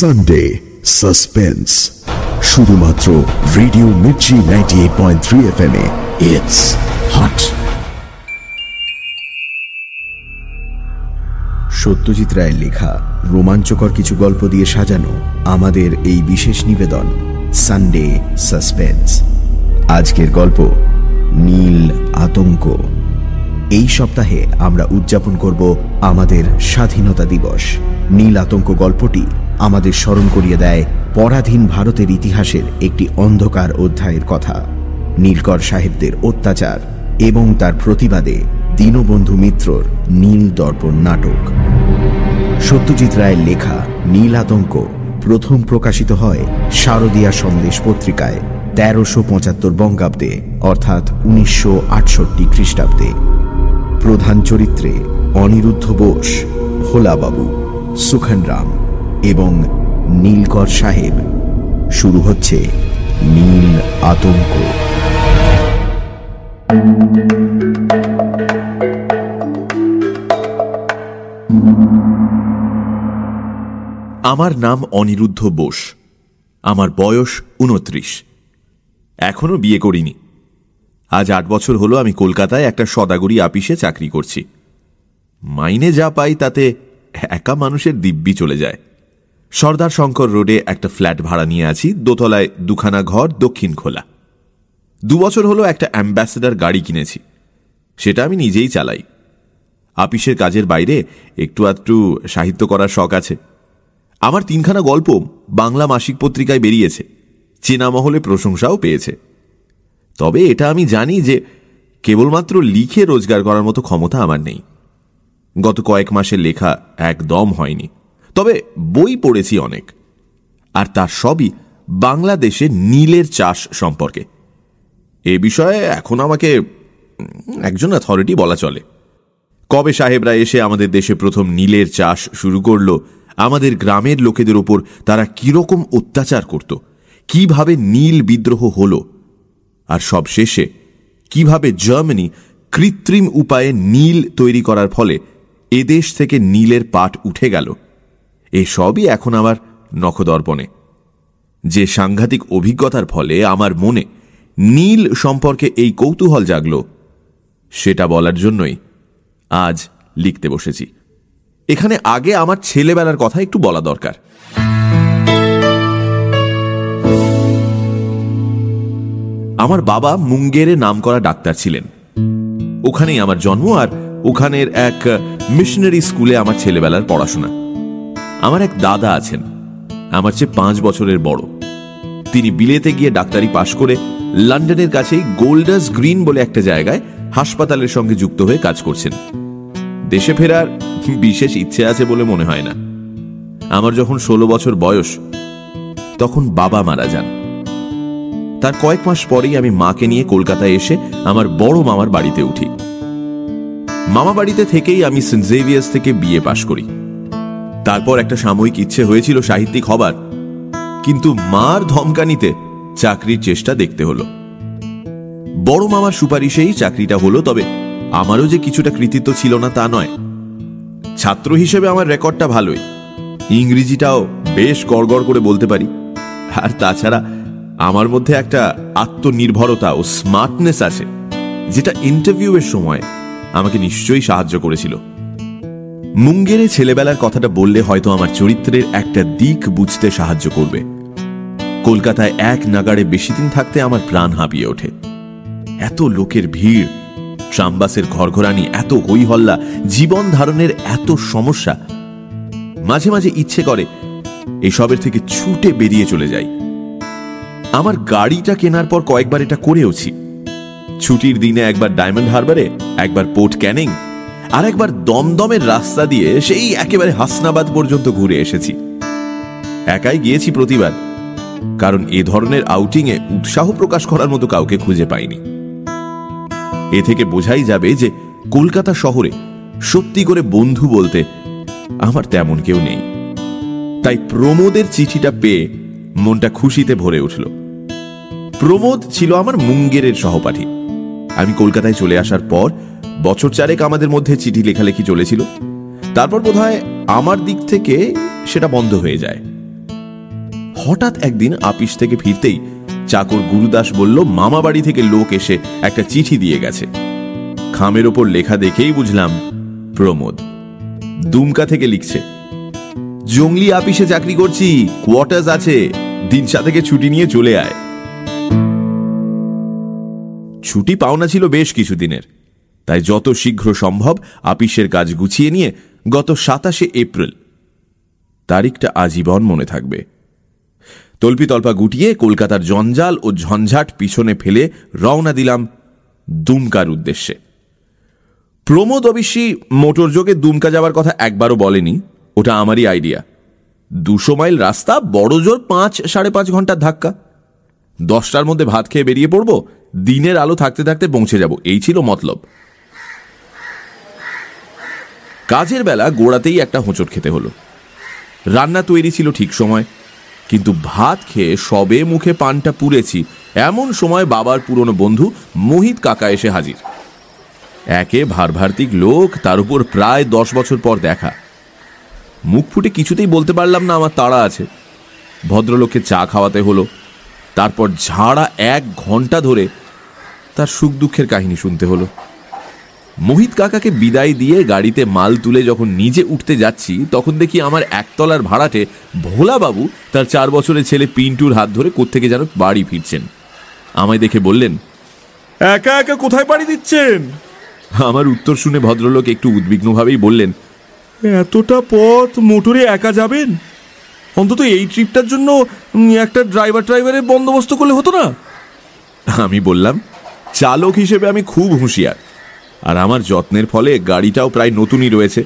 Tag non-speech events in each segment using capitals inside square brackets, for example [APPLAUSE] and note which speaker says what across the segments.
Speaker 1: Sunday suspense শুধুমাত্র radio Mirchi ninety eight point three F M it's hot Satyajit রায়ের লেখা, রোমাঞ্চকর কিছু গল্প দিয়ে সাজানো আমাদের এই বিশেষ নিবেদন সানডে সাসপেন্স আজকের গল্প, নীল আতঙ্ক। এই সপ্তাহে আমরা উদযাপন করব আমাদের স্বাধীনতা দিবস। নীল আতঙ্ক গল্পটি আমাদের স্মরণ করিয়ে দেয় পরাধীন ভারতের ইতিহাসের একটি অন্ধকার অধ্যায়ের কথা। নীলকর সাহেবদের অত্যাচার এবং তার প্রতিবাদে দীনবন্ধু মিত্রর নীল দর্পণ নাটক। সত্যজিৎ রায়ের লেখা নীল আতঙ্ক প্রথম প্রকাশিত হয় শারদীয়া সন্দেশ পত্রিকায় তেরোশো পঁচাত্তর বঙ্গাব্দে, অর্থাৎ উনিশশো আটষট্টি খ্রিস্টাব্দে। প্রধান চরিত্রে অনিরুদ্ধ বোস, ভোলাবাবু, সুখনরাম। এবং নীলকর সাহেব, শুরু হচ্ছে নীল আতঙ্ক।
Speaker 2: আমার নাম অনিরুদ্ধ বোস। আমার বয়স উনত্রিশ এখনও বিয়ে করিনি। আজ আট বছর হলো আমি কলকাতায় একটা সদাগরি আপিসে চাকরি করছি। মাইনে যা পাই তাতে একা মানুষের দিব্যি চলে যায়। সর্দার শঙ্কর রোডে একটা ফ্ল্যাট ভাড়া নিয়ে আছি, দোতলায় দুখানা ঘর, দক্ষিণ খোলা। দু বছর হলো একটা অ্যাম্বাসেডার গাড়ি কিনেছি। সেটা আমি নিজেই চালাই। আপিসের কাজের বাইরে একটু আধটু সাহিত্য করার শখ আছে। আমার তিনখানা গল্প বাংলা মাসিক পত্রিকায় বেরিয়েছে। চেনা মহলে প্রশংসাও পেয়েছে। তবে এটা আমি জানি যে কেবলমাত্র লিখে রোজগার করার মতো ক্ষমতা আমার নেই। গত কয়েক মাসের লেখা একদম হয়নি। তবে বই পড়েছি অনেক। আর তার সবই বাংলাদেশে নীলের চাষ সম্পর্কে। এ বিষয়ে এখন আমাকে একজন অথরিটি বলা চলে। কবে সাহেবরা এসে আমাদের দেশে প্রথম নীলের চাষ শুরু করল, আমাদের গ্রামের লোকেদের ওপর তারা কীরকম অত্যাচার করত, কীভাবে নীল বিদ্রোহ হল, আর সব শেষে কীভাবে জার্মানি কৃত্রিম উপায়ে নীল তৈরি করার ফলে এদেশ থেকে নীলের পাট উঠে গেল। এসবই এখন আমার নখদর্পণে। যে সাংঘাতিক অভিজ্ঞতার ফলে আমার মনে নীল সম্পর্কে এই কৌতূহল জাগল, সেটা বলার জন্যই আজ লিখতে বসেছি। এখানে আগে আমার ছেলেবেলার কথা একটু বলা দরকার। আমার বাবা মুঙ্গেরে নাম করা ডাক্তার ছিলেন। ওখানেই আমার জন্ম আর ওখানের এক মিশনারি স্কুলে আমার ছেলেবেলার পড়াশোনা। আমার এক দাদা আছেন। আমার চেয়ে পাঁচ বছরের বড়। তিনি বিলেতে গিয়ে ডাক্তারি পাশ করে লন্ডনের কাছেই গোল্ডাস গ্রিন বলে একটা জায়গায় হাসপাতালের সঙ্গে যুক্ত হয়ে কাজ করছেন। দেশে ফেরার বিশেষ ইচ্ছে আছে বলে মনে হয় না। আমার যখন ষোলো বছর বয়স, তখন বাবা মারা যান। তার কয়েক মাস পরেই আমি মাকে নিয়ে কলকাতায় এসে আমার বড় মামার বাড়িতে উঠি। মামা বাড়িতে থেকেই আমি সেন্ট জেভিয়ার্স থেকে বিয়ে পাশ করি। তারপর একটা সাময়িক ইচ্ছে হয়েছিল সাহিত্যিক হবার। কিন্তু মার ধমকানিতে চাকরির চেষ্টা দেখতে হলো। বড় মামার সুপারিশেই চাকরিটা হলো, তবে আমারও যে কিছুটা কৃতিত্ব ছিল না তা নয়। ছাত্র হিসেবে আমার রেকর্ডটা ভালোই। ইংরেজিটাও বেশ গড়গড় করে বলতে পারি। আর তাছাড়া আমার মধ্যে একটা আত্মনির্ভরতা ও স্মার্টনেস আছে, যেটা ইন্টারভিউয়ের সময় আমাকে নিশ্চয়ই সাহায্য করেছিল। মুঙ্গেরে ছেলেবেলার কথাটা বললে হয়তো আমার চরিত্রের একটা দিক বুঝতে সাহায্য করবে। কলকাতায় এক নাগাড়ে বেশি দিন থাকতে আমার প্রাণ হাঁপিয়ে ওঠে। এত লোকের ভিড়, ট্রামবাসের ঘরঘরানি, এত হই হল্লা জীবন ধারণের এত সমস্যা। মাঝে মাঝে ইচ্ছে করে এসবের থেকে ছুটে বেরিয়ে চলে যাই। আমার গাড়িটা কেনার পর কয়েকবার এটা করেওছি। ছুটির দিনে একবার ডায়মন্ড হারবারে, একবার পোর্ট ক্যানিং আর একবার দমদমের রাস্তা দিয়ে সেই একেবারে হাসনাবাদ পর্যন্ত ঘুরে এসেছি। একাই গিয়েছি প্রতিবার, কারণ এ ধরনের আউটিংয়ে উৎসাহ প্রকাশ করার মতো কাউকে খুঁজে পাইনি। এ থেকে বোঝাই যাবে যে কলকাতা শহরে সত্যি করে বন্ধু বলতে আমার তেমন কেউ নেই। তাই প্রমোদের চিঠিটা পেয়ে মনটা খুশিতে ভরে উঠল। প্রমোদ ছিল আমার মুঙ্গেরের সহপাঠী। আমি কলকাতায় চলে আসার পর বছর চারেক আমাদের মধ্যে চিঠি লেখালেখি চলেছিল। তারপর বোধহয় আমার দিক থেকে সেটা বন্ধ হয়ে যায়। হঠাৎ একদিন আপিস থেকে ফিরতেই চাকর গুরুদাস বলল, মামা বাড়ি থেকে লোক এসে একটা চিঠি দিয়ে গেছে। খামের ওপর লেখা দেখেই বুঝলাম, প্রমোদ। দুমকা থেকে লিখছে, জঙ্গলি আপিসে চাকরি করছি, কোয়ার্টার্স আছে দিনসা থেকে ছুটি নিয়ে চলে আয়। ছুটি পাওনা ছিল বেশ কিছুদিনের। তাই যত শীঘ্র সম্ভব আপিসের কাজ গুছিয়ে নিয়ে গত সাতাশে এপ্রিল তারিখটা আজীবন মনে থাকবে। তল্পি তল্পা গুটিয়ে কলকাতার জঞ্জাল ও ঝঞ্ঝাট পিছনে ফেলে রওনা দিলাম দুমকার উদ্দেশ্যে। প্রমোদ অবশ্যই মোটর যোগে দুমকা যাওয়ার কথা একবারও বলেনি, ওটা আমারই আইডিয়া। দুশো মাইল রাস্তা, বড় জোর পাঁচ, সাড়ে পাঁচ ঘণ্টার ধাক্কা। দশটার মধ্যে ভাত খেয়ে বেরিয়ে পড়ব, দিনের আলো থাকতে থাকতে পৌঁছে যাব, এই ছিল মতলব। কাজের বেলা গোড়াতেই একটা হোঁচট খেতে হলো। রান্না তৈরি ছিল ঠিক সময়, কিন্তু ভাত খেয়ে সবে মুখে পানটা পুড়েছি। এমন সময় বাবার পুরনো বন্ধু মোহিত কাকা এসে হাজির। একে ভারভার্তিক লোক, তার উপর প্রায় দশ বছর পর দেখা। মুখ ফুটে কিছুতেই বলতে পারলাম না আমার তাড়া আছে। ভদ্রলোককে চা খাওয়াতে হলো। তারপর ঝাড়া এক ঘণ্টা ধরে তার সুখ দুঃখের কাহিনী শুনতে হলো। মোহিত কাকাকে বিদায় দিয়ে গাড়িতে মাল তুলে যখন নিজে উঠতে যাচ্ছি তখন দেখি আমার একতলার ভাড়াটে ভোলাবাবু তার চার বছরের ছেলে পিন্টুর হাত ধরে কোত্থেকে যেন বাড়ি ফিরছেন। আমায় দেখে বললেন একা একা কোথায় বাড়ি দিচ্ছেন? আমার উত্তর শুনে ভদ্রলোক একটু উদ্বিগ্নভাবেই বললেন এতটা পথ মোটরে একা যাবেন? অন্তত এই ট্রিপটার জন্য একটা ড্রাইভার ড্রাইভারের বন্দোবস্ত করলে হতো না? আমি বললাম চালক হিসেবে আমি খুব হুঁশিয়ার। আর আমার যত্নের ফলে গাড়িটাও প্রায় নতুনই রয়েছে।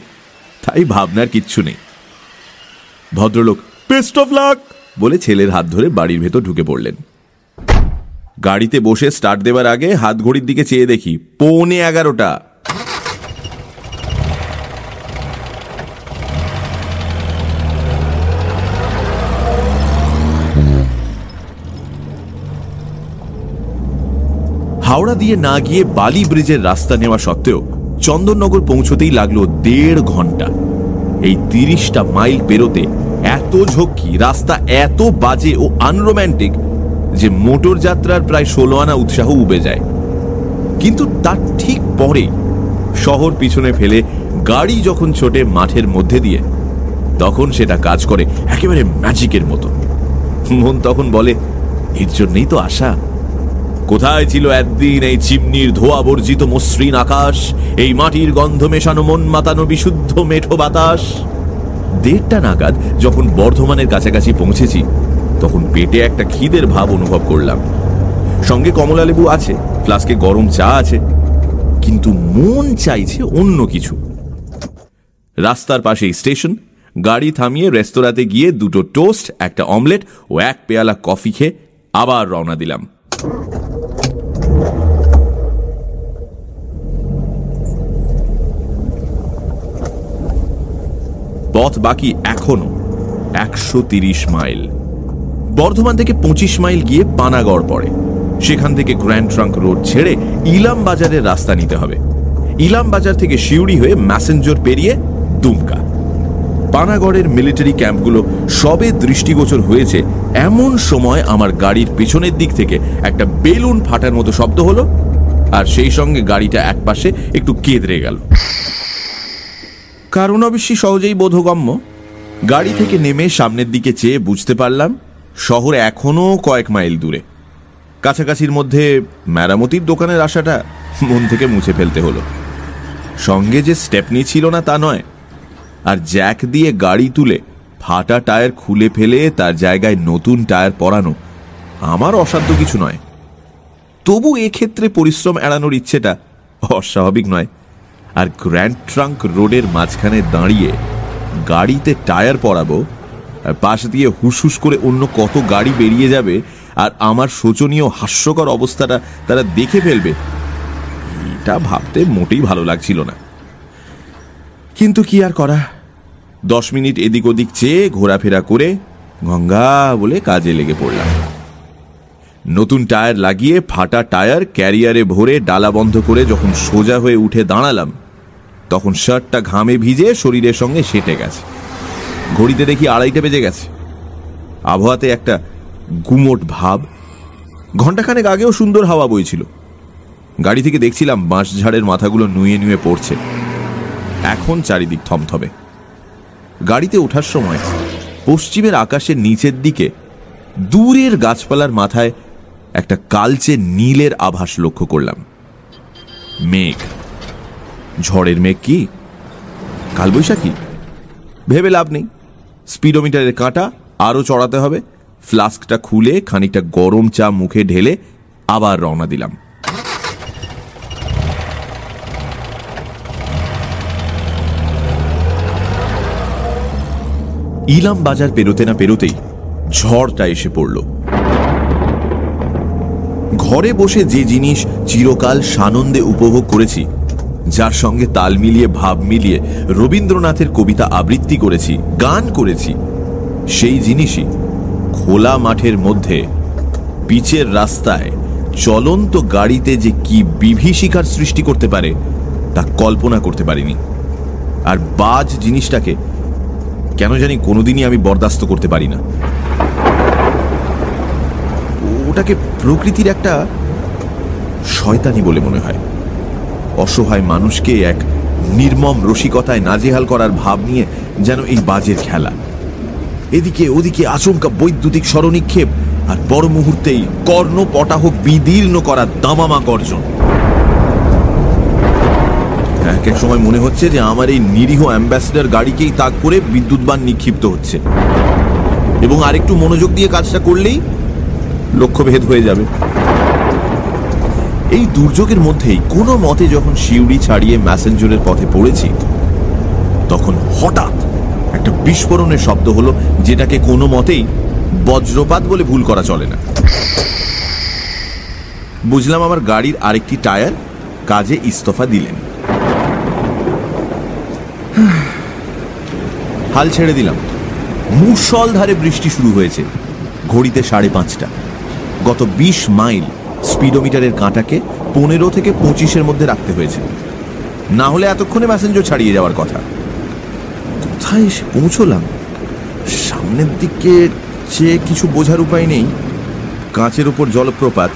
Speaker 2: তাই ভাবনার কিচ্ছু নেই। ভদ্রলোক বেস্ট অফ লাক বলে ছেলের হাত ধরে বাড়ির ভেতর ঢুকে পড়লেন। গাড়িতে বসে স্টার্ট দেবার আগে হাত ঘড়ির দিকে চেয়ে দেখি, পৌনে এগারোটা। হাওড়া দিয়ে না গিয়ে বালি ব্রিজের রাস্তা নেওয়া সত্ত্বেও চন্দননগর পৌঁছতেই লাগল দেড় ঘণ্টা। এই তিরিশটা মাইল পেরোতে এত ঝক্কি, রাস্তা এত বাজে ও আনরোম্যান্টিক যে মোটর যাত্রার প্রায় ষোলো আনা উৎসাহ উবে যায়। কিন্তু তার ঠিক পরে শহর পিছনে ফেলে গাড়ি যখন ছোটে মাঠের মধ্যে দিয়ে, তখন সেটা কাজ করে একেবারে ম্যাজিকের মতো। মন তখন বলে, এর জন্যই তো আশা। কোথায় ছিল একদিন এই চিমনির ধোয়া বর্জিত মসৃণ আকাশ? এই মাটির গন্ধ মেশানো মন মাতানো বিশুদ্ধ মেঠো বাতাস? দেড়টা নাগাদ যখন বর্ধমানের কাছাকাছি পৌঁছেছি, তখন পেটে একটা খিদের ভাব অনুভব করলাম। সঙ্গে কমলা লেবু আছে, ফ্লাস্কে গরম চা আছে, কিন্তু মন চাইছে অন্য কিছু। রাস্তার পাশে স্টেশন, গাড়ি থামিয়ে রেস্তোরাঁতে গিয়ে দুটো টোস্ট, একটা অমলেট ও এক পেয়ালা কফি খেয়ে আবার রওনা দিলাম। পথ বাকি এখনও একশো মাইল। বর্ধমান থেকে পঁচিশ মাইল গিয়ে পানাগড় পড়ে। সেখান থেকে গ্র্যান্ড ট্রাঙ্ক রোড ছেড়ে ইলাম বাজারের রাস্তা নিতে হবে। ইলাম বাজার থেকে শিউড়ি হয়ে ম্যাসেঞ্জর পেরিয়ে দুমকা। পানাগড়ের মিলিটারি ক্যাম্পগুলো সবে দৃষ্টিগোচর হয়েছে। এমন সময় আমার গাড়ির পেছনের দিক থেকে একটা বেলুন ফাটার মতো শব্দ হলো, আর সেই সঙ্গে গাড়িটা একপাশে একটু কেঁদরে গেল। কারণ অবশ্যই সহজেই বোধগম্য। গাড়ি থেকে নেমে সামনের দিকে চেয়ে বুঝতে পারলাম, শহর এখনও কয়েক মাইল দূরে। কাছাকাছির মধ্যে মেরামতির দোকানের আশাটা মন থেকে মুছে ফেলতে হলো। সঙ্গে যে স্টেপনি ছিল না তা নয় আর জ্যাক দিয়ে গাড়ি তুলে ফাটা টায়ার খুলে ফেলে তার জায়গায় নতুন টায়ার পরানো আমার অসাধ্য কিছু নয়। তবু এক্ষেত্রে পরিশ্রম এড়ানোর ইচ্ছেটা অস্বাভাবিক নয়। আর গ্র্যান্ড ট্রাঙ্ক রোডের মাঝখানে দাঁড়িয়ে গাড়িতে টায়ার পরাবো, আর পাশ দিয়ে হুসহুস করে অন্য কত গাড়ি বেরিয়ে যাবে, আর আমার শোচনীয় হাস্যকর অবস্থাটা তারা দেখে ফেলবে, এটা ভাবতে মোটেই ভালো লাগছিল না। কিন্তু কি আর করা? দশ মিনিট এদিক ওদিক চেয়ে ঘোরাফেরা করে গঙ্গা বলে কাজে লেগে পড়লাম। নতুন টায়ার লাগিয়ে ফাটা টায়ার ক্যারিয়ারে ভরে ডালা বন্ধ করে যখন সোজা হয়ে উঠে দাঁড়ালাম, তখন শার্টটা ঘামে ভিজে শরীরের সঙ্গে সেটে গেছে। ঘড়িতে দেখি আড়াইটে বেজে গেছে। আবহাওয়াতে একটা গুমোট ভাব। ঘণ্টাখানেক আগেও সুন্দর হাওয়া বইছিল। গাড়ি থেকে দেখছিলাম বাঁশঝাড়ের মাথাগুলো নুয়ে নুয়ে পড়ছে। এখন চারিদিক থমথমে। গাড়িতে ওঠার সময় পশ্চিমের আকাশের নিচের দিকে দূরের গাছপালার মাথায় একটা কালচে নীলের আভাস লক্ষ্য করলাম। মেঘ। ঝড়ের মেঘ কি? কালবৈশাখী। ভেবে লাভ নেই। স্পিডোমিটারের কাঁটা আরও চড়াতে হবে। ফ্লাস্কটা খুলে খানিকটা গরম চা মুখে ঢেলে আবার রওনা দিলাম। ইলাম বাজার পেরোতে না পেরোতেই ঝড়টা এসে পড়ল। ঘরে বসে যে জিনিস চিরকাল সানন্দে উপভোগ করেছি, যার সঙ্গে তাল মিলিয়ে, ভাব মিলিয়ে, রবীন্দ্রনাথের কবিতা আবৃত্তি করেছি, গান করেছি, সেই জিনিসই খোলা মাঠের মধ্যে, পিচের রাস্তায়, চলন্ত গাড়িতে যে কি বিভীষিকার সৃষ্টি করতে পারে, তা কল্পনা করতে পারিনি। আর বাজ জিনিসটাকে কেন জানি কোনোদিনই আমি বরদাস্ত করতে পারি না। ওটাকে প্রকৃতির একটা শয়তানি বলে মনে হয়। অসহায় মানুষকে এক নির্মম রসিকতায় নাজেহাল করার ভাব নিয়ে যেন এই বাজের খেলা। এদিকে ওদিকে আচমকা বৈদ্যুতিক স্মরণিক্ষেপ আর বড় মুহূর্তেই কর্ণ পটাহ বিদীর্ণ করা দামামা গর্জন। এক এক সময় মনে হচ্ছে যে আমার এই নিরীহ অ্যাম্বাসেডার গাড়িকেই তাক করে বিদ্যুৎবান নিক্ষিপ্ত হচ্ছে। এবং আরেকটু মনোযোগ দিয়ে কাজটা করলেই লক্ষ্যভেদ হয়ে যাবে। এই দুর্যোগের মধ্যেই কোনো মতে যখন শিউড়ি ছাড়িয়ে ম্যাসেঞ্জরের পথে পড়েছি, তখন হঠাৎ একটা বিস্ফোরণের শব্দ হলো, যেটাকে কোনো মতেই বজ্রপাত বলে ভুল করা চলে না। বুঝলাম আমার গাড়ির আরেকটি টায়ার কাজে ইস্তফা দিলেন। হাল ছেড়ে দিলাম। মুসল ধারে বৃষ্টি শুরু হয়েছে। ঘড়িতে সাড়ে পাঁচটা। গত বিশ মাইল স্পিডোমিটারের কাঁটাকে পনেরো থেকে পঁচিশের মধ্যে রাখতে হয়েছে। না হলে এতক্ষণে ম্যাসেঞ্জর ছাড়িয়ে যাওয়ার কথা। কোথায় এসে পৌঁছলাম? সামনের দিকে চেয়ে কিছু বোঝার উপায় নেই। কাঁচের উপর জলপ্রপাত।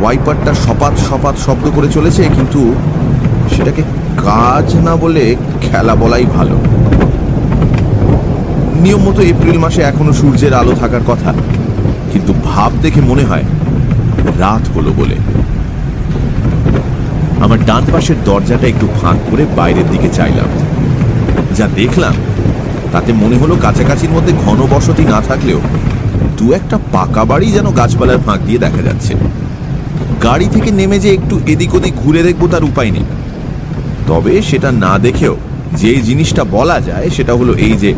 Speaker 2: ওয়াইপারটা সপাত সপাত শব্দ করে চলেছে, কিন্তু সেটাকে কাজ না বলে খেলা বলাই ভালো। নিয়ম মতো এপ্রিল মাসে এখনও সূর্যের আলো থাকার কথা। কিন্তু ভাব দেখে মনে হয়, রাত হলো বলে। আমার ডান পাশের দরজাটা একটু ফাঁক করে বাইরের দিকে চাইলাম। যা দেখলাম, তাতে মনে হলো কাছাকাছির মধ্যে ঘন বসতি না থাকলেও দু একটা পাকা বাড়ি যেন গাছপালার ফাঁক দিয়ে দেখা যাচ্ছে। গাড়ি থেকে নেমে যে একটু এদিক ওদিক ঘুরে দেখব তার উপায় নেই। তবে সেটা না দেখেও যে জিনিসটা বলা যায় সেটা হলো এই যে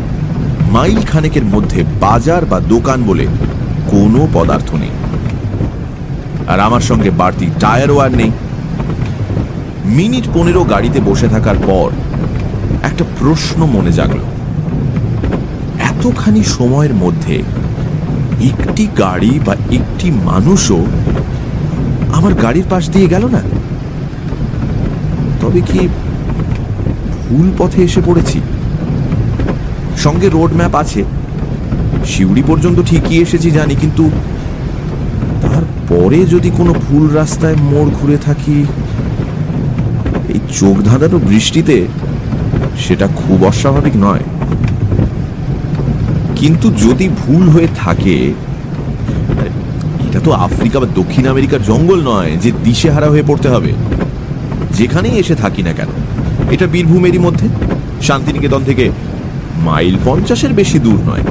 Speaker 2: মাইল খানেকের মধ্যে বাজার বা দোকান বলে কোনো পদার্থ নেই। আর আমার সঙ্গে বাড়তি টায়ারও আর নেই। মিনিট পনেরো গাড়িতে বসে থাকার পর একটা প্রশ্ন মনে জাগল। এতখানি সময়ের মধ্যে একটি গাড়ি বা একটি মানুষও আমার গাড়ির পাশ দিয়ে গেল না? তবে কি ভুল পথে এসে পড়েছি? সঙ্গে রোড ম্যাপ আছে। শিউড়ি পর্যন্ত ঠিকই এসেছি জানি, কিন্তু তারপরে যদি কোনো ভুল রাস্তায় মোড় ঘুরে থাকি, এই চোখ ধাঁধানো বৃষ্টিতে সেটা খুব অস্বাভাবিক নয়। কিন্তু যদি ভুল হয়ে থাকে, এটা তো আফ্রিকা বা দক্ষিণ আমেরিকার জঙ্গল নয়, যে দিশেহারা হয়ে পড়তে হবে। যেখানেই এসে থাকি না কেন, এটা বীরভূমেরই মধ্যে, শান্তিনিকেতন থেকে মাইল পঞ্চাশের বেশি দূর নয়।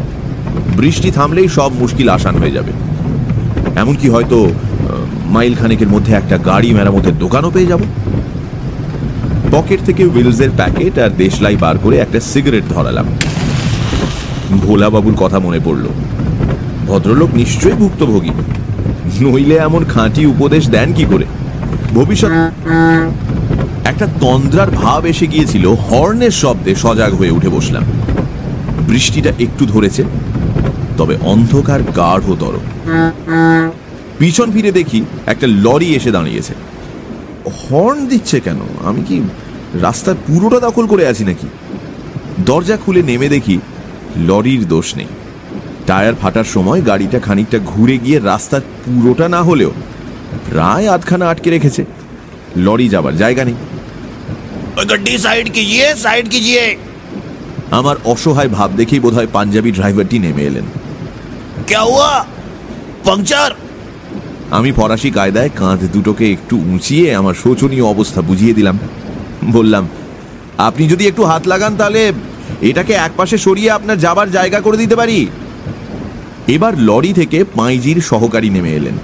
Speaker 2: বৃষ্টি থামলেই সব মুশকিল আসান হয়ে যাবে। এমনকি হয়তো মাইল খানেকের মধ্যে একটা গাড়ি মেরামতের দোকানও পেয়ে যাব। পকেট থেকে উইলসের প্যাকেট আর দেশলাই বার করে একটা সিগারেট ধরালাম। ভোলাবাবুর কথা মনে পড়ল। ভদ্রলোক নিশ্চয়ই ভুক্তভোগী। নইলে এমন খাঁটি উপদেশ দেন কি করে? ভবিষ্যৎ একটা তন্দ্রার ভাব এসে গিয়েছিল, হর্নের শব্দে সজাগ হয়ে উঠে বসলাম। বৃষ্টিটা একটু ধরেছে, তবে অন্ধকার গাঢ়তর পিছন ফিরে দেখি একটা লরি এসে দাঁড়িয়েছে। হর্ন দিচ্ছে কেন? আমি কি রাস্তার পুরোটা দখল করে আছি নাকি? দরজা খুলে নেমে দেখি লরির দোষ নেই। টায়ার ফাটার সময় গাড়িটা খানিকটা ঘুরে গিয়ে রাস্তার পুরোটা না হলেও প্রায় আধখানা আটকে রেখেছে। লরি যাবার জায়গা নেই।
Speaker 3: সাইড কিজিয়ে সাইড কিজিয়ে
Speaker 2: আমার অসহায় ভাব দেখেই বোধহয় পাঞ্জাবি ড্রাইভারটি নেমে এলেন।
Speaker 3: কেওয়া পাংচার
Speaker 2: আমি ফরাসি কায়দায় কাঁধ দুটোকে একটু উঁচিয়ে আমার শোচনীয় অবস্থা বুঝিয়ে দিলাম। বললাম আপনি যদি একটু হাত লাগান তাহলে এটাকে একপাশে সরিয়ে আপনার যাবার জায়গা করে দিতে পারি? এবার লরি থেকে পাঁইজির সহকারী নেমে এলেন।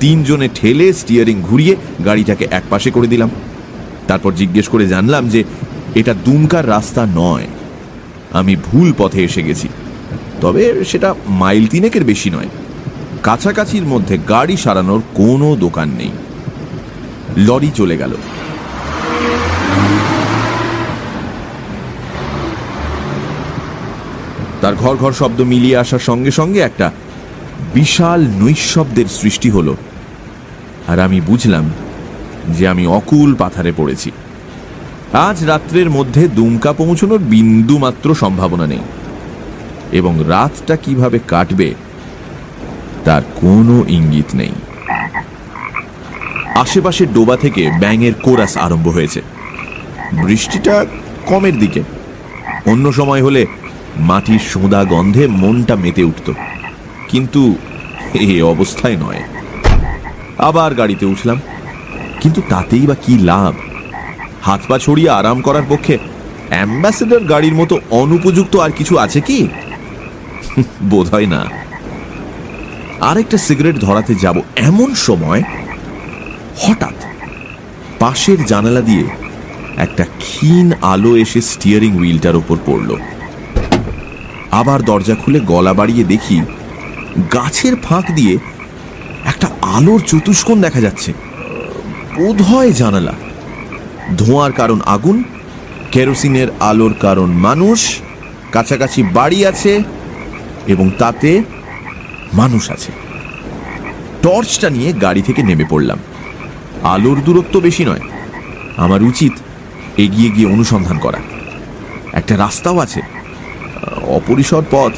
Speaker 2: তিনজনে ঠেলে স্টিয়ারিং ঘুরিয়ে গাড়িটাকে একপাশে করে দিলাম। তারপর জিজ্ঞেস করে জানলাম যে এটা দুমকার রাস্তা নয়। আমি ভুল পথে এসে গেছি। তবে সেটা মাইল তিনেকের বেশি নয়। কাছাকাছির মধ্যে গাড়ি সারানোর কোনো দোকান নেই। লরি চলে গেল। তার ঘর ঘর শব্দ মিলিয়ে আসার সঙ্গে সঙ্গে একটা বিশাল নৈশব্দের সৃষ্টি হলো। আর আমি বুঝলাম যে আমি অকুল পাথারে পড়েছি। আজ রাত্রের মধ্যে দুমকা পৌঁছানোর বিন্দু মাত্র সম্ভাবনা নেই। এবং রাতটা কীভাবে কাটবে, তার কোনো ইঙ্গিত নেই। আশেপাশের ডোবা থেকে ব্যাঙের কোরাস আরম্ভ হয়েছে। বৃষ্টিটা কমের দিকে। অন্য সময় হলে মাটির সোঁদা গন্ধে মনটা মেতে উঠত। কিন্তু এ অবস্থায় নয়। আবার গাড়িতে উঠলাম। কিন্তু তাতেই বা কি লাভ? হাত পা ছড়িয়ে আরাম করার পক্ষে অ্যাম্বাসেডর গাড়ির মতো অনুপযুক্ত আর কিছু আছে কি? [LAUGHS] বোধ হয় না। আরেকটা সিগারেট ধরাতে যাব এমন সময় হঠাৎ পাশের জানালা দিয়ে একটা ক্ষীণ আলো এসে স্টিয়ারিং হুইলটার ওপর পড়ল। আবার দরজা খুলে গলা বাড়িয়ে দেখি গাছের ফাঁক দিয়ে একটা আলোর চতুষ্কোণ দেখা যাচ্ছে। বোধ হয় জানালা। ধোঁয়ার কারণ আগুন, কেরোসিনের আলোর কারণ মানুষ, কাছাকাছি বাড়ি আছে এবং তাতে মানুষ আছে। টর্চটা নিয়ে গাড়ি থেকে নেমে পড়লাম। আলোর দূরত্ব বেশি নয়। আমার উচিত এগিয়ে গিয়ে অনুসন্ধান করা। একটা রাস্তাও আছে। অপরিসর পথ,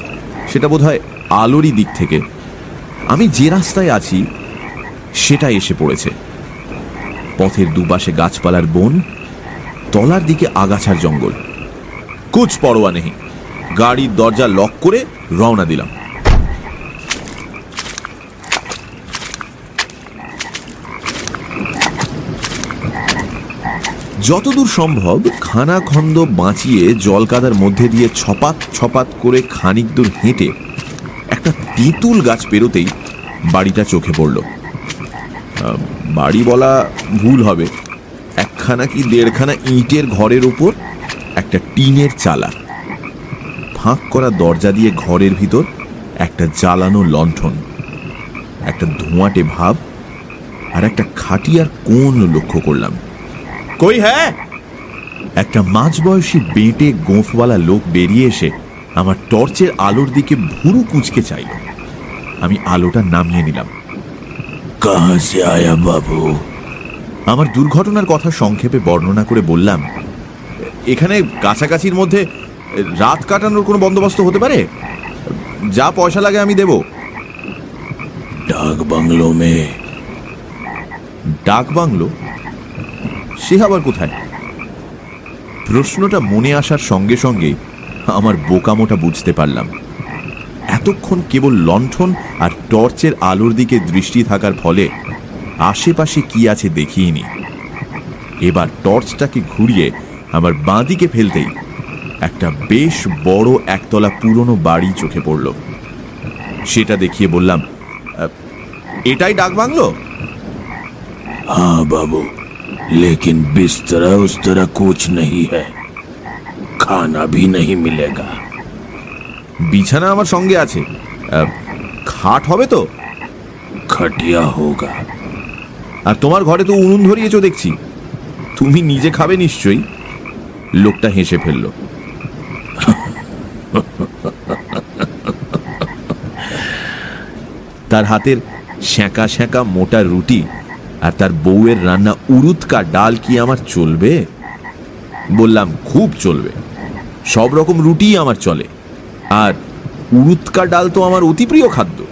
Speaker 2: সেটা বোধহয় আলোরই দিক থেকে। আমি যে রাস্তায় আছি সেটা এসে পড়েছে। পথের দুপাশে গাছপালার বন, তলার দিকে আগাছার জঙ্গল। কুচ পরোয়া নেই। গাড়ির দরজা লক করে রওনা দিলাম। যতদূর সম্ভব খানাখন্দ বাঁচিয়ে জলকাদার মধ্যে দিয়ে ছপাত ছপাত করে খানিক দূর হেঁটে একটা তেঁতুল গাছ পেরোতেই বাড়িটা চোখে পড়ল। বাড়ি বলা ভুল হবে। একখানা কি দেড়খানা ইটের ঘরের উপর একটা টিনের চালা। ফাঁক করা দরজা দিয়ে ঘরের ভিতর একটা জ্বালানো লণ্ঠন। একটা ধোঁয়াটে ভাব আর একটা খাটিয়ার কোণ লক্ষ্য করলাম। কই হ্যাঁ? একটা মাঝবয়সী বেঁটে গোঁফওয়ালা লোক বেরিয়ে এসে আমার টর্চের আলোর দিকে ভুরু কুচকে চাইল। আমি আলোটা নামিয়ে নিলাম।
Speaker 3: কাহা সে আয়া বাবু?
Speaker 2: আমার দুর্ঘটনার কথা সংক্ষেপে বর্ণনা করে বললাম এখানে কাছাকাছির মধ্যে রাত কাটানোর কোনো বন্দোবস্ত হতে পারে? যা পয়সা লাগে আমি দেব।
Speaker 3: ডাক বাংলো মে
Speaker 2: ডাক বাংলো? সে আবার কোথায়? প্রশ্নটা মনে আসার সঙ্গে সঙ্গে আমার বোকামোটা বুঝতে পারলাম। এতক্ষণ কেবল লণ্ঠন আর টর্চের আলোর দিকে দৃষ্টি থাকার ফলে আশেপাশে কি আছে দেখিনি এবার টর্চটাকে ঘুরিয়ে আমার বাঁদিকে ফেলতেই একটা বেশ বড় একতলা পুরনো বাড়ি চোখে পড়ল সেটা দেখিয়ে বললাম "আহ, এটাই ডাক বাংলো
Speaker 3: हाँ बाबू लेकिन बिस्तरा उस तरह कुछ नहीं है खाना भी नहीं मिलेगा
Speaker 2: বিছানা আমার সঙ্গে আছে। খাট হবে তো?
Speaker 3: খাটিয়া হোগা।
Speaker 2: আর তোমার ঘরে তো উনুন ধরিয়েছ দেখছি। তুমি নিজে খাবে নিশ্চয়ই? লোকটা হেসে ফেলল। তার হাতের শ্যাঁকা শ্যাঁকা মোটা রুটি আর তার বউয়ের রান্না উরুৎকা ডাল কি আমার চলবে? বললাম খুব চলবে। সব রকম রুটিই আমার চলে। আর উরুৎকা ডাল তো আমার অতি প্রিয় খাদ্য।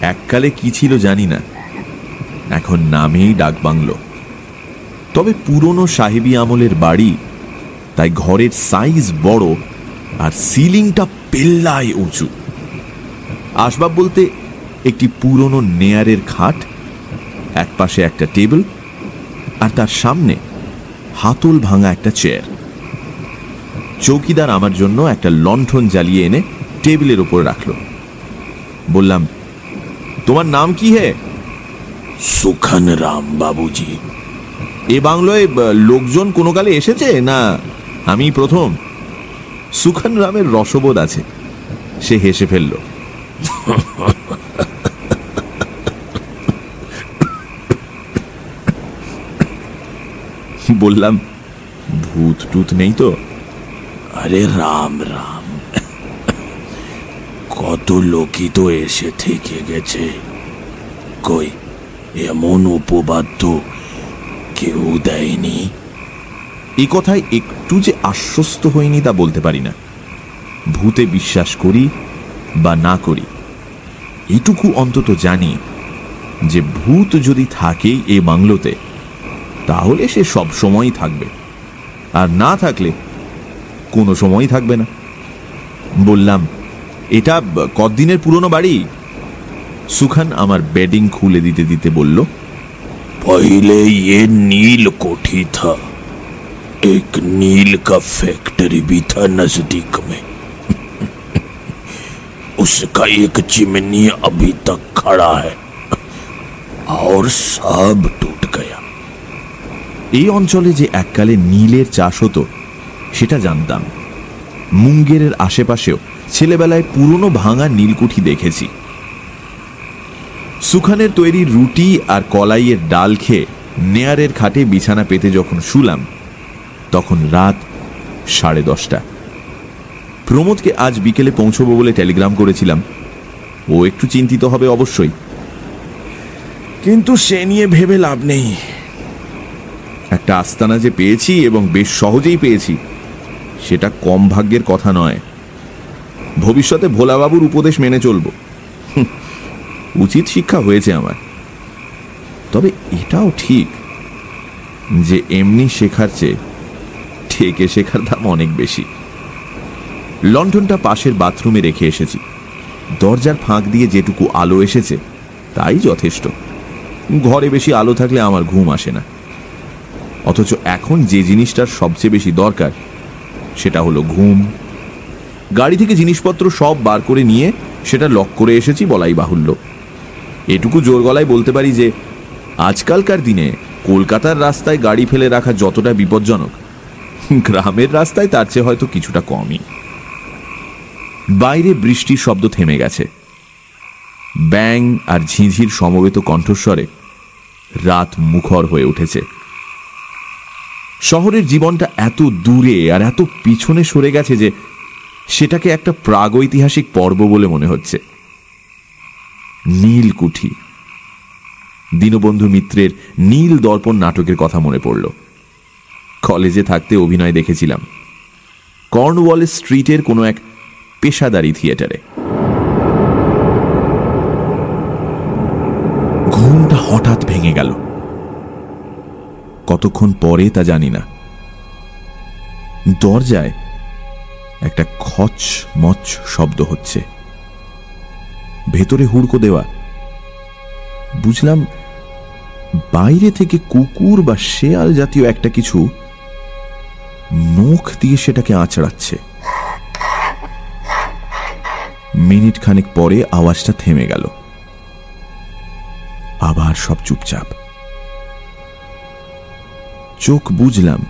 Speaker 2: এককালে কি ছিল জানি না। এখন নামেই ডাক ডাকবাংলো তবে পুরনো সাহেবি আমলের বাড়ি, তাই ঘরের সাইজ বড় আর সিলিংটা পেল্লায় উঁচু। আসবাব বলতে একটি পুরনো নেয়ারের খাট এক পাশে একটা টেবিল আর তার সামনে হাতল ভাঙা একটা চেয়ার। চৌকিদার আমার জন্য একটা লণ্ঠন জ্বালিয়ে এনে টেবিলের ওপর রাখল। বললাম তোমার নাম কি হে?
Speaker 3: সুখান রাম বাবুজি।
Speaker 2: এ বাংলোয় লোকজন কোনো কালে এসেছে না আমি প্রথম? সুখান রামের রসবোধ আছে। সে হেসে ফেলল। বললাম ভূত টুত নেই তো?
Speaker 3: আরে রাম রাম। কত লোকই তো এসে থেকে গেছে। কই, এমন উপবাদ তো কেউ দেয়নি।
Speaker 2: এই কথায় একটু যে আশ্বস্ত হয়নি তা বলতে পারি না। ভূতে বিশ্বাস করি বা না করি, এটুকু অন্তত জানি যে ভূত যদি থাকে এ বাংলোতে, তাহলে সে সব সময়ই থাকবে। আর না থাকলে কোনো সময়ই থাকবে না বললাম এটা ব- কতদিনের পুরনো বাড়ি সুখান আমার বেডিং খুলে দিতে দিতে বলল
Speaker 3: पहले ये नील कोठी था एक नील का फैक्ट्री भी था नजदीक में उसका एक चिमनी अभी तक खड़ा है और सब टूट गया
Speaker 2: এই অঞ্চলে যে এককালে নীলের চাষ হতো সেটা জানতাম। মুঙ্গেরের আশেপাশেও ছেলেবেলায় পুরনো ভাঙা নীলকুঠি দেখেছি। সুখানের তৈরি রুটি আর কলাইয়ের ডাল খেয়ে নেয়ারের খাটে বিছানা পেতে যখন শুলাম তখন রাত সাড়ে দশটা। প্রমোদকে আজ বিকেলে পৌঁছবো বলে টেলিগ্রাম করেছিলাম। ও একটু চিন্তিত হবে অবশ্যই। কিন্তু সে নিয়ে ভেবে লাভ নেই। একটা আস্তানা যে পেয়েছি এবং বেশ সহজেই পেয়েছি সেটা কম ভাগ্যের কথা নয়। ভবিষ্যতে ভোলাবাবুর উপদেশ মেনে চলব। উচিত শিক্ষা হয়েছে আমার। তবে এটাও ঠিক যে এমনি শেখার চেয়ে ঠেকে শেখার দাম অনেক বেশি। লন্ঠনটা পাশের বাথরুমে রেখে এসেছি। দরজার ফাঁক দিয়ে যেটুকু আলো এসেছে, তাই যথেষ্ট। ঘরে বেশি আলো থাকলে আমার ঘুম আসে না। অথচ এখন যে জিনিসটার সবচেয়ে বেশি দরকার সেটা হলো ঘুম। গাড়ি থেকে জিনিসপত্র সব বার করে নিয়ে সেটা লক করে এসেছি বলাই বাহুল্য। এটুকু জোর গলায় বলতে পারি যে, আজকালকার দিনে কলকাতার রাস্তায় গাড়ি ফেলে রাখা যতটা বিপজ্জনক, গ্রামের রাস্তায় তার চেয়ে হয়তো কিছুটা কমই। বাইরে বৃষ্টির শব্দ থেমে গেছে। ব্যাং আর ঝিঁঝির সমবেত কণ্ঠস্বরে রাত মুখর হয়ে উঠেছে। শহরের জীবনটা এত দূরে আর এত পিছনে সরে গেছে যে সেটাকে একটা প্রাগৈতিহাসিক পর্ব বলে মনে হচ্ছে। নীলকুঠি। দীনবন্ধু মিত্রের নীল দর্পণ নাটকের কথা মনে পড়ল। কলেজে থাকতে অভিনয় দেখেছিলাম। কর্নওয়াল স্ট্রিটের কোনো এক পেশাদারি থিয়েটারে ঘুমটা হঠাৎ ভেঙে গেল কতক্ষণ পরে তা জানি না। দরজায় একটা খচ মচ শব্দ হচ্ছে। ভেতরে হুড়কো দেওয়া। বুঝলাম বাইরে থেকে কুকুর বা শেয়াল জাতীয় একটা কিছু নখ দিয়ে সেটাকে আঁচড়াচ্ছে। মিনিট খানেক পরে আওয়াজটা থেমে গেল। আবার সব চুপচাপ। চোখ বুঝলাম,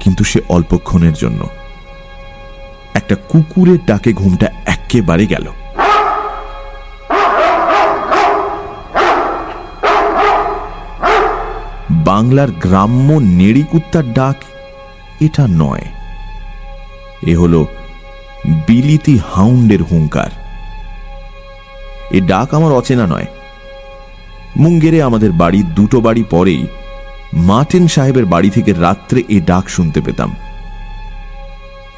Speaker 2: কিন্তু সে অল্পক্ষণের জন্য। একটা কুকুরের ডাকে ঘুমটা একেবারে গেল। বাংলার গ্রাম্য নেড়ি কুত্তার ডাক এটা নয়। এ হলো বিলিতি হাউন্ডের হুঙ্কার। এ ডাক আমার অচেনা নয়। মুঙ্গেরে আমাদের বাড়ির দুটো বাড়ি পরেই মার্টিন সাহেবের বাড়ি থেকে রাত্রে এ ডাক শুনতে পেতাম।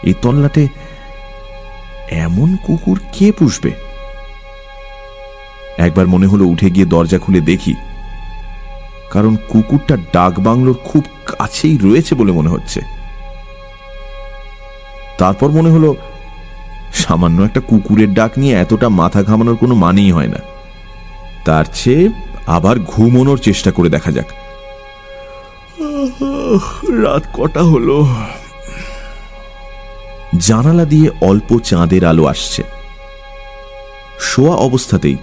Speaker 2: এই তল্লাটে এমন কুকুর কে পুষবে? একবার মনে হলো উঠে গিয়ে দরজা খুলে দেখি, কারণ কুকুরটা ডাক বাংলোর খুব কাছেই রয়েছে বলে মনে হচ্ছে। তারপর মনে হলো, সামান্য একটা কুকুরের ডাক নিয়ে এতটা মাথা ঘামানোর কোনো মানেই হয় না। তার চেয়ে আবার ঘুমোনোর চেষ্টা করে দেখা যাক। রাত কটা হলো? জানালা দিয়ে অল্প চাঁদের আলো আসছে। শোয়া অবস্থাতেই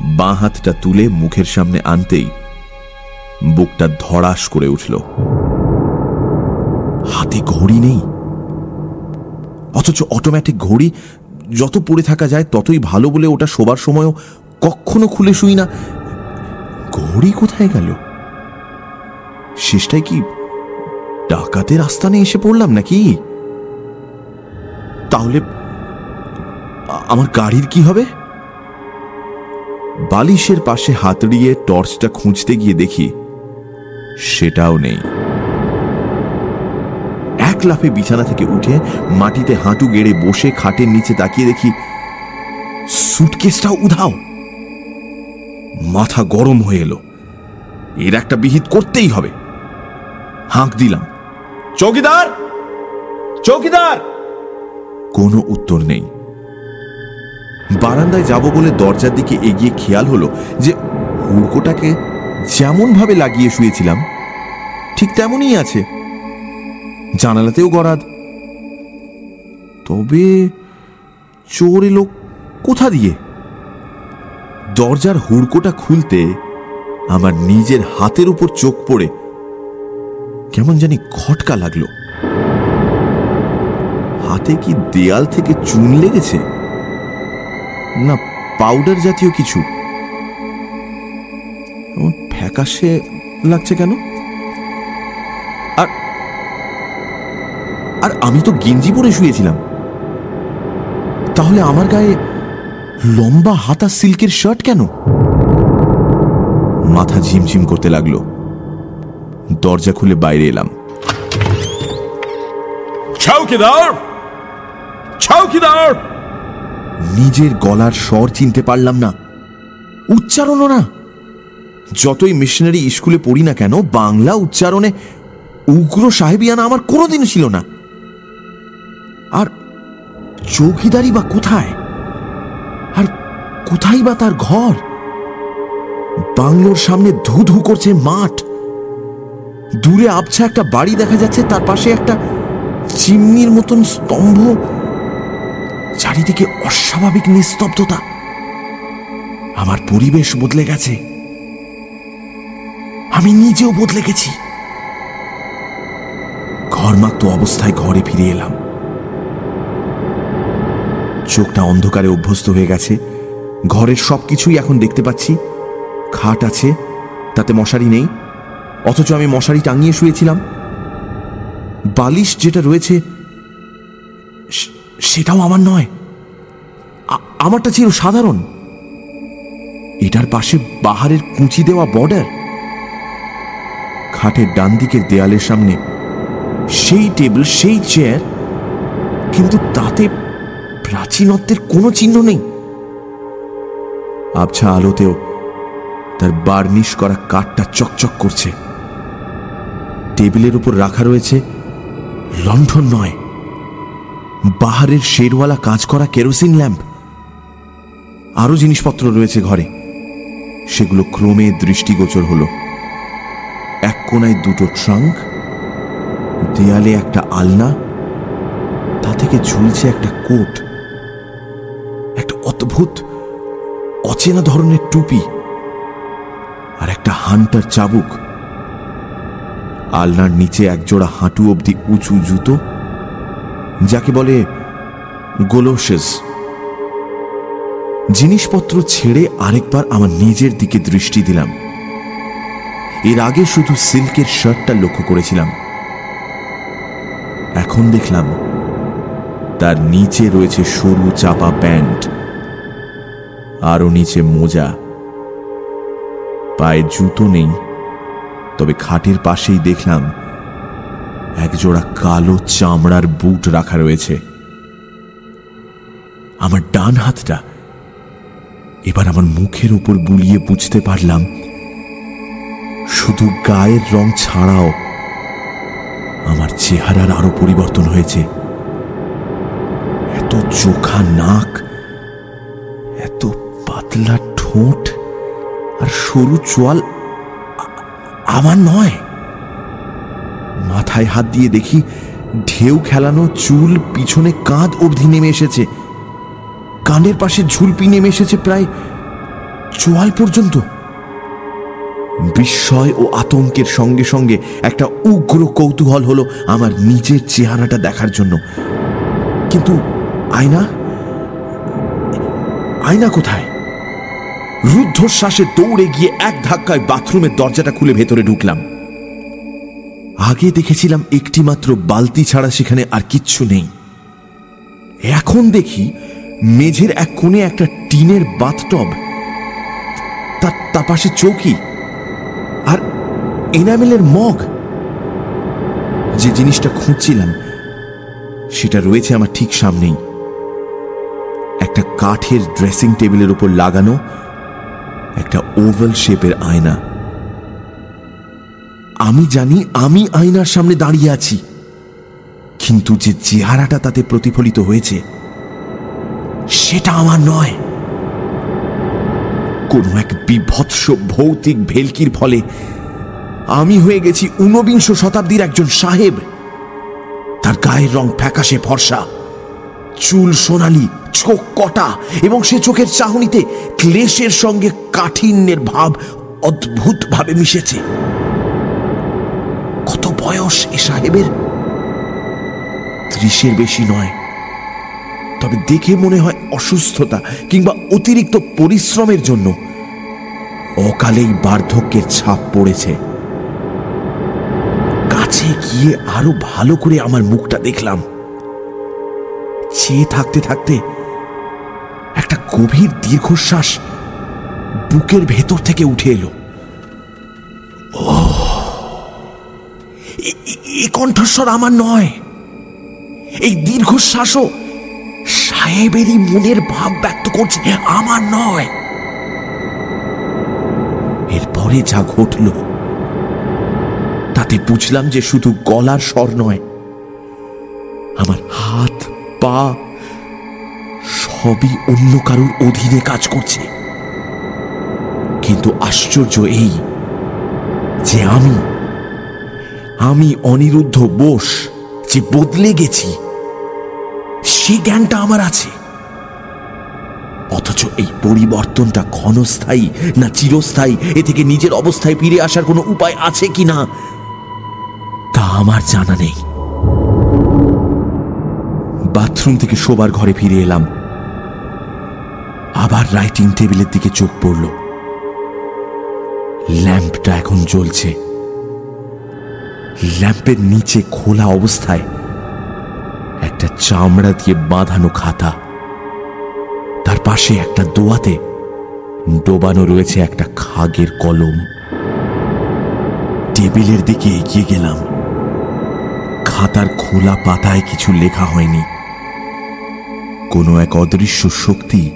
Speaker 2: বাঁ হাতটা তুলে মুখের সামনে আনতেই বুকটা ধড়াস করে উঠল। হাতে ঘড়ি নেই। অথচ অটোমেটিক ঘড়ি যত পড়ে থাকা যায় ততই ভালো বলে ওটা শোবার সময়ও কখনো খুলে শুই না। ঘড়ি কোথায় গেল? শেষটায় কি ডাকাতের আস্তানে এসে পড়লাম নাকি? তাহলে আমার গাড়ির কি হবে? বালিশের পাশে হাতড়িয়ে টর্চটা খুঁজতে গিয়ে দেখি সেটাও নেই। এক লাফে বিছানা থেকে উঠে মাটিতে হাঁটু গেড়ে বসে খাটের নিচে তাকিয়ে দেখি সুটকেসটাও উধাও। মাথা গরম হয়ে এলো। এর একটা বিহিত করতেই হবে। হাঁক দিলাম। চৌকিদার! চৌকিদার! কোনো উত্তর নেই। বারান্দায় যাব বলে দরজার দিকে এগিয়ে খেয়াল হলো যে হুড়কোটাকে যেমন ভাবে লাগিয়ে শুয়েছিলাম, ঠিক তেমনই আছে। জানালাতেও গরাদ। তবে চোর এলো কোথা দিয়ে? দরজার হুড়কোটা খুলতে আমার নিজের হাতের উপর চোখ পড়ে কেমন জানি খটকা লাগল। হাতে কি দেয়াল থেকে চুন লেগেছে? না পাউডার জাতীয় কিছু। ফ্যাকাশে লাগছে কেন? আর আর আমি তো গেঞ্জি পরে শুয়েছিলাম। তাহলে আমার গায়ে লম্বা হাতা সিল্কের শার্ট কেন? মাথা ঝিমঝিম করতে লাগল। দরজা খুলে বাইরে এলাম। নিজের গলার স্বর চিনতে পারলাম না। উচ্চারণও না। যতই মিশনারি স্কুলে পড়ি না কেন বাংলা উচ্চারণে উগ্র সাহেবিয়ানা আমার কোনোদিন ছিল না। আর চৌকিদারি বা কোথায়? আর কোথায় বা তার ঘর? বাংলোর সামনে ধু ধু করছে মাঠ। দূরে আবছা একটা বাড়ি দেখা যাচ্ছে, তার পাশে একটা চিমনির মতন স্তম্ভ। চারিদিকে অস্বাভাবিক নিস্তব্ধতা। আমার পরিবেশ বদলে গেছে। আমি নিজেও বদলে গেছি। ঘরমাক্ত অবস্থায় ঘরে ফিরে এলাম। চোখটা অন্ধকারে অভ্যস্ত হয়ে গেছে। ঘরের সবকিছুই এখন দেখতে পাচ্ছি। খাট আছে, তাতে মশারি নেই। অথচ আমি মশারি টাঙিয়ে শুয়েছিলাম। বালিশ যেটা রয়েছে সেটাও আমার নয়। আমারটা ছিল সাধারণ। এটার পাশে বাহারের কুঁচি দেওয়া বর্ডার। খাটের ডান দিকের দেয়ালের সামনে সেই টেবিল, সেই চেয়ার, কিন্তু তাতে প্রাচীনত্বের কোনো চিহ্ন নেই। আবছা আলোতেও তার বার্নিশ করা কাঠটা চকচক করছে। টেবিলের উপর রাখা রয়েছে লণ্ঠন নয়। বাহারের শেরওয়ালা কাজ করা কেরোসিন ল্যাম্প। আরও জিনিসপত্র রয়েছে ঘরে। সেগুলো ক্রমে দৃষ্টিগোচর হলো। এক কোনায় দুটো ট্রাঙ্ক, দেয়ালে একটা আলনা, তা থেকে ঝুলছে একটা কোট। একটা অদ্ভুত, অচেনা ধরনের টুপি আর একটা হান্টার চাবুক। আলনার নিচে একজোড়া হাঁটু অবধি উঁচু জুতো, যাকে বলে গোলোশেস জিনিসপত্র ছেড়ে আরেকবার আমার নিজের দিকে দৃষ্টি দিলাম। এর আগে শুধু সিল্কের শার্টটা লক্ষ্য করেছিলাম। এখন দেখলাম তার নিচে রয়েছে সরু চাপা প্যান্ট, আরও নিচে মোজা, পায়ে জুতো নেই তবে খাটের পাশেই দেখলাম একজোড়া কালো চামড়ার বুট রাখা রয়েছে। আমার ডান হাতটা। এবার আমার মুখের উপর বুলিয়ে বুঝতে পারলাম, শুধু গায়ের রং ছাড়াও আমার চেহারার আরও পরিবর্তন হয়েছে। এত চোখা নাক, এত পাতলা ঠোঁট আর সরু চোয়াল আমার নয়। মাথায় হাত দিয়ে দেখি ঢেউ খেলানো চুল পিছনে কাঁধ অবধি নেমে এসেছে। কানের পাশে ঝুলপি নেমে এসেছে প্রায় চোয়াল পর্যন্ত। বিস্ময় ও আতঙ্কের সঙ্গে সঙ্গে একটা উগ্র কৌতূহল হলো আমার নিজের চেহারাটা দেখার জন্য। কিন্তু আয়না? আয়না রুদ্ধশ্বাসে দৌড়ে গিয়ে এক ধাক্কায় বাথরুমের দরজাটা খুলে ভেতরে ঢুকলাম। আগে দেখেছিলাম একটি মাত্র বালতি ছাড়া সেখানে আর কিচ্ছু নেই। এখন দেখি মেঝের এক কোণে একটা টিনের বাথটব। তার তার পাশে চৌকি আর এনামেলের মগ। যে জিনিসটা খুঁজছিলাম, সেটা রয়েছে আমার ঠিক সামনেই। একটা কাঠের ড্রেসিং টেবিলের উপর লাগানো একটা ওভাল শেপের আয়না। আমি জানি, আমি আয়নার সামনে দাঁড়িয়ে আছি। কিন্তু যে চেহারাটা তাতে প্রতিফলিত হয়েছে, সেটা আমার নয়। কোনো এক বিভৎস ভৌতিক ভেলকির ফলে আমি হয়ে গেছি ঊনবিংশ শতাব্দীর একজন সাহেব। তার গায়ের রং ফ্যাকাশে ফর্সা। চুল সোনালি, চোখ কটা এবং সে চোখের চাহনিতে ক্লেশের সঙ্গে কাঠিন্যের ভাব অদ্ভুতভাবে মিশেছে। কত বয়স এ সাহেবের? ত্রিশের বেশি নয়। তবে দেখে মনে হয় অসুস্থতা কিংবা অতিরিক্ত পরিশ্রমের জন্য অকালেই বার্ধক্যের ছাপ পড়েছে। কাছে গিয়ে আরও ভালো করে আমার মুখটা দেখলাম। চেয়ে থাকতে থাকতে একটা গভীর দীর্ঘশ্বাস বুকের ভেতর থেকে উঠে এলো। এ- এ কণ্ঠস্বর আমার নয়। এই দীর্ঘশ্বাসও সাহেবেরই মনের ভাব ব্যক্ত করছে, আমার নয়। এরপরে যা ঘটল, তাতে বুঝলাম যে শুধু গলার স্বর নয়, আমার হাত পা সবই অন্য কারুর অধীনে কাজ করছে। কিন্তু আশ্চর্য এই যে আমি আমি অনিরুদ্ধ বোস যে বদলে গেছি, সে জ্ঞানটা আমার আছে। অথচ এই পরিবর্তনটা ক্ষণস্থায়ী না চিরস্থায়ী, এ থেকে নিজের অবস্থায় ফিরে আসার কোনো উপায় আছে কি না তা আমার জানা নেই। বাথরুম থেকে শোবার ঘরে ফিরে এলাম। আবার রাইটিং টেবিলের দিকে চোখ পড়ল। ল্যাম্পটা এখন জ্বলছে। ল্যাম্পের নিচে খোলা অবস্থায় একটা চামড়া দিয়ে বাঁধানো খাতা। তার পাশে একটা দোয়াতে ডোবানো রয়েছে একটা খাগের কলম। টেবিলের দিকে এগিয়ে গেলাম। খাতার খোলা পাতায় কিছু লেখা হয়নি। কোনো এক অদৃশ্য শক্তি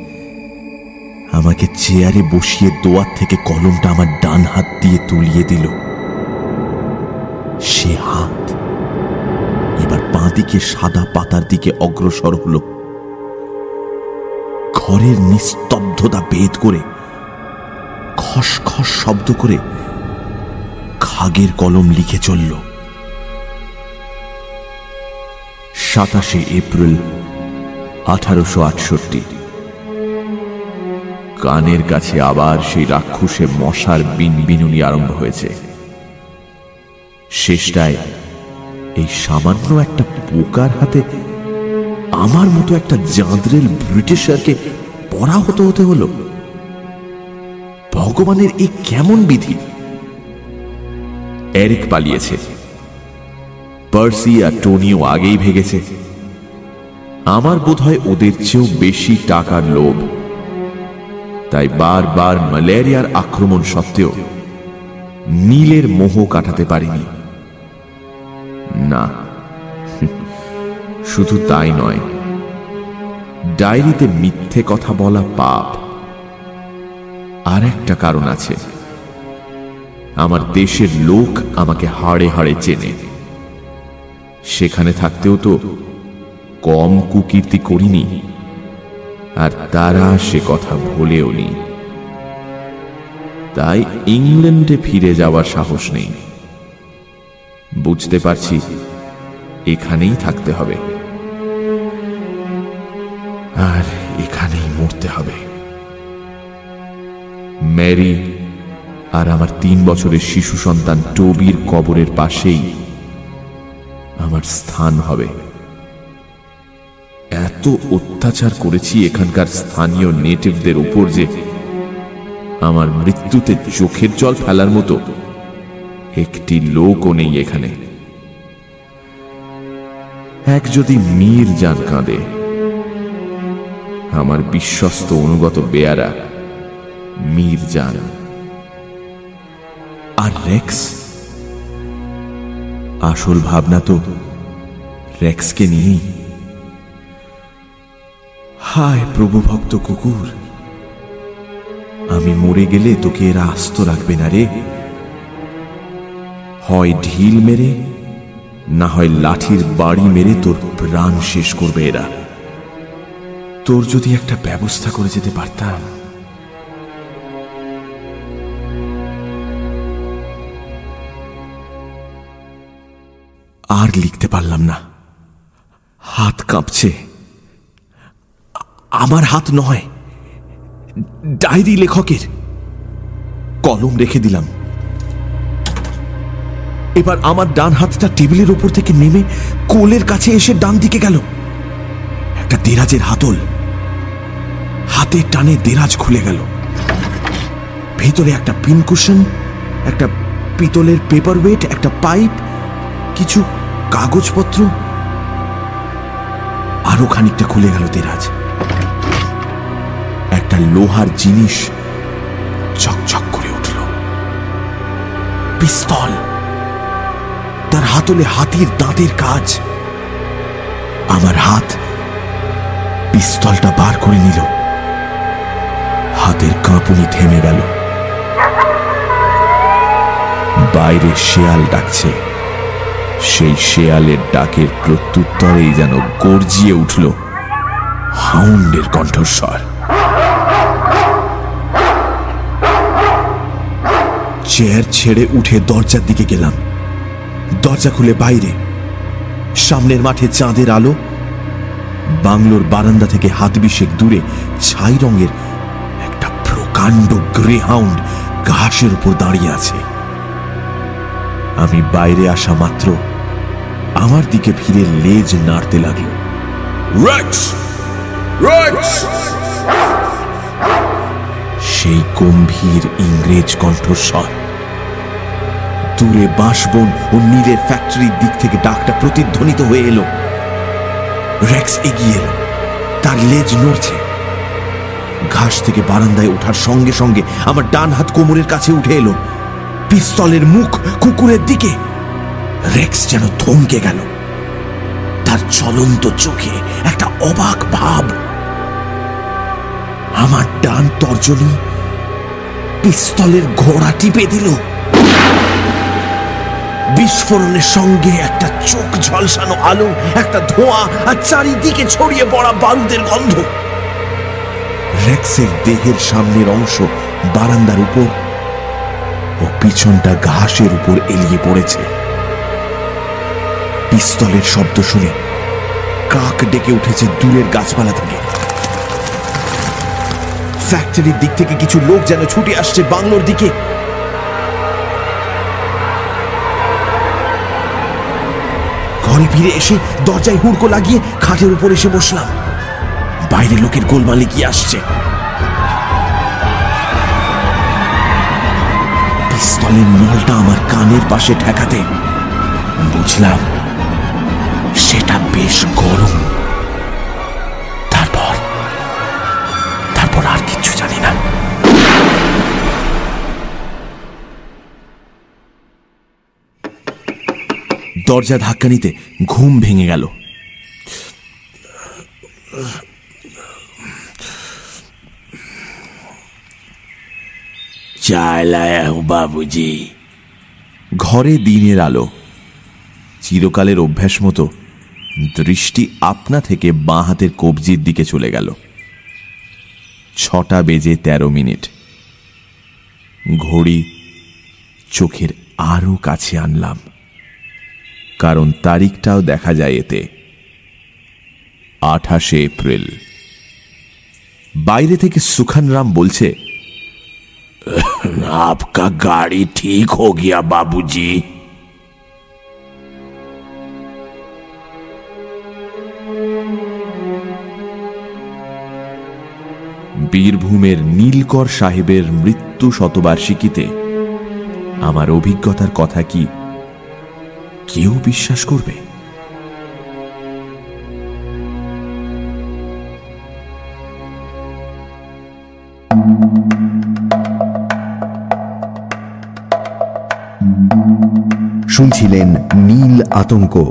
Speaker 2: আমাকে চেয়ারে বসিয়ে দোয়ার থেকে কলমটা আমার ডান হাত দিয়ে তুলিয়ে দিল। সে হাত এবার বাঁ দিকে সাদা পাতার দিকে অগ্রসর হলো। ঘরের নিস্তব্ধতা ভেদ করে খস খস শব্দ করে খাগের কলম লিখে চলল। সাতাশে এপ্রিল আঠারোশো আটষট্টি। কানের কাছে আবার সেই রাক্ষসে মশার বিন বিনুনি আরম্ভ হয়েছে। শেষটায় এই সামান্য একটা পোকার হাতে আমার মতো একটা জাঁদরেল ব্রিটিশারকে পড়া হতে হতে হলো। ভগবানের এই কেমন বিধি? এরিক পালিয়েছে। পার্সি আর টোনিও আগেই ভেগেছে। আমার বোধহয় ওদের চেয়েও বেশি টাকার লোভ। তাই বারবার ম্যালেরিয়ার আক্রমণ সত্ত্বেও নীলের মোহ কাটাতে পারিনি। না, [LAUGHS] শুধু তাই নয়, ডায়েরিতে মিথ্যে কথা বলা পাপ। আর একটা কারণ আছে। আমার দেশের লোক আমাকে হাড়ে হাড়ে চেনে। সেখানে থাকতেও তো কম কুকীর্তি করিনি, আর তারা সে কথা ভুলেও নি। তাই ইংল্যান্ডে ফিরে যাওয়ার সাহস নেই। বুঝতে পারছি, এখানেই থাকতে হবে। আর এখানেই মরতে হবে। ম্যারি আর আমার তিন বছরের শিশু সন্তান টবির কবরের পাশেই আমার স্থান হবে। এত অত্যাচার করেছি এখানকার স্থানীয় নেটিভদের উপর যে আমার মৃত্যুতে চোখের জল ফেলার মতো একটি লোকও নেই এখানে। এক যদি মীর যান কাঁদে, আমার বিশ্বস্ত অনুগত বেয়ারা মীর যান। আর রেক্স? আসল ভাবনা তো রেক্সকে নিয়েই। হায় প্রভু ভক্ত কুকুর, আমি মরে গেলে তোকে এরা আস্ত রাখবে না রে। হয় ঢিল মেরে, না হয় লাঠির বাড়ি মেরে তোর প্রাণ শেষ করবে এরা। তোর যদি একটা ব্যবস্থা করে যেতে পারতাম। আর লিখতে পারলাম না। হাত কাঁপছে। আমার হাত নয়। ডায়েরি লেখকের। কলম রেখে দিলাম। এবার আমার ডান হাতটা টেবিলের উপর থেকে নেমে কোলের কাছে এসে ডান দিকে গেল। একটা দেরাজের হাতল। হাতের টানে দেরাজ খুলে গেল। ভেতরে একটা পিনকুশন একটা পিতলের পেপার ওয়েট একটা পাইপ, কিছু কাগজপত্র, আরও খানিকটা খুলে গেল দেরাজ। একটা লোহার জিনিস চকচক করে উঠল। পিস্তল। তার হাতলে হাতির দাঁতের কাজ। আমার হাত পিস্তলটা বার করে নিল। হাতের কাঁপুনি থেমে গেল। বাইরে শেয়াল ডাকছে। সেই শেয়ালের ডাকের প্রত্যুত্তরেই যেন গর্জিয়ে উঠল হাউন্ডের কণ্ঠস্বর। চেয়ার ছেড়ে উঠে দরজার দিকে গেলাম। দরজা খুলে বাইরে সামনের মাঠে চাঁদের আলো বাংলোর বারান্দা থেকে হাত বিশেক দূরে ছাই রঙের একটা প্রকাণ্ড গ্রে হাউন্ড ঘাসের উপর দাঁড়িয়ে আছে। আমি বাইরে আসা মাত্র আমার দিকে ফিরে লেজ নাড়তে লাগল। সেই গম্ভীর ইংরেজ কণ্ঠস্বর। দূরে বাঁশবন ও নীলের ফ্যাক্টরির দিক থেকে ডাকটা প্রতিধ্বনিত হয়ে এলো। রেক্স এগিয়ে এলো। তার লেজ নড়ছে। ঘাস থেকে বারান্দায় ওঠার সঙ্গে সঙ্গে আমার ডান হাত কোমরের কাছে উঠে এলো। পিস্তলের মুখ কুকুরের দিকে। রেক্স যেন থমকে গেল। তার চলন্ত চোখে একটা অবাক ভাব। আমার ডান তর্জনী পিস্তলের ঘোড়া টিপে দিল। বিস্ফোরণের সঙ্গে একটা চোখ ঝলসানো আলো, একটা ধোঁয়া, আর চারিদিকে ছড়িয়ে পড়া বারুদের গন্ধ। রেক্সের দেহের সামনের অংশ বারান্দার উপর ও পিছনটা ঘাসের উপর এলিয়ে পড়েছে। পিস্তলের শব্দ শুনে কাক ডেকে উঠেছে দূরের গাছপালা থেকে। ফ্যাক্টরির দিক থেকে কিছু লোক যেন ছুটে আসছে বাংলোর দিকে। ঘরে ফিরে এসে দরজায় হুড়কো লাগিয়ে খাটের উপর এসে বসলাম। বাইরে লোকের গোলমালে কি আসছে? পিস্তলের নলটা আমার কানের পাশে ঠেকাতে বুঝলাম সেটা বেশ গরম। দরজা ধাক্কা নিতে ঘুম ভেঙে গেল।
Speaker 4: বাবুজি।
Speaker 2: ঘরে দিনের আলো। চিরকালের অভ্যাস মতো দৃষ্টি আপনা থেকে বাঁ হাতের কবজির দিকে চলে গেল। ছটা বেজে ১৩ মিনিট। ঘড়ি চোখের আরও কাছে আনলাম। কারণ তারিখটাও দেখা যায় এতে আঠাশে এপ্রিল বাইরে থেকে সুখানরাম বলছে
Speaker 4: आपका गाड़ी ठीक हो गया बाबूजी
Speaker 2: বীরভূমের নীলকর সাহেবের মৃত্যু শতবার্ষিকীতে আমার অভিজ্ঞতার কথা কি কেউ বিশ্বাস করবে?
Speaker 1: শুনছিলেন নীল আতঙ্ক।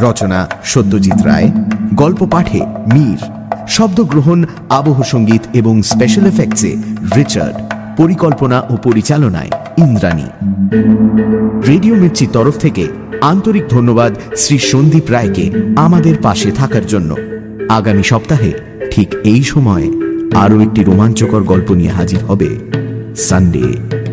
Speaker 1: রচনা সত্যজিৎ রায়। গল্প পাঠে মীর। শব্দগ্রহণ আবহ সংগীত এবং স্পেশাল এফেক্টসে রিচার্ড। পরিকল্পনা ও পরিচালনায় ইন্দ্রাণী। রেডিও মির্চির তরফ থেকে আন্তরিক ধন্যবাদ শ্রী সন্দীপ রায়কে আমাদের পাশে থাকার জন্য। আগামী সপ্তাহে ঠিক এই সময় আরও একটি রোমাঞ্চকর গল্প নিয়ে হাজির হবে সানডে।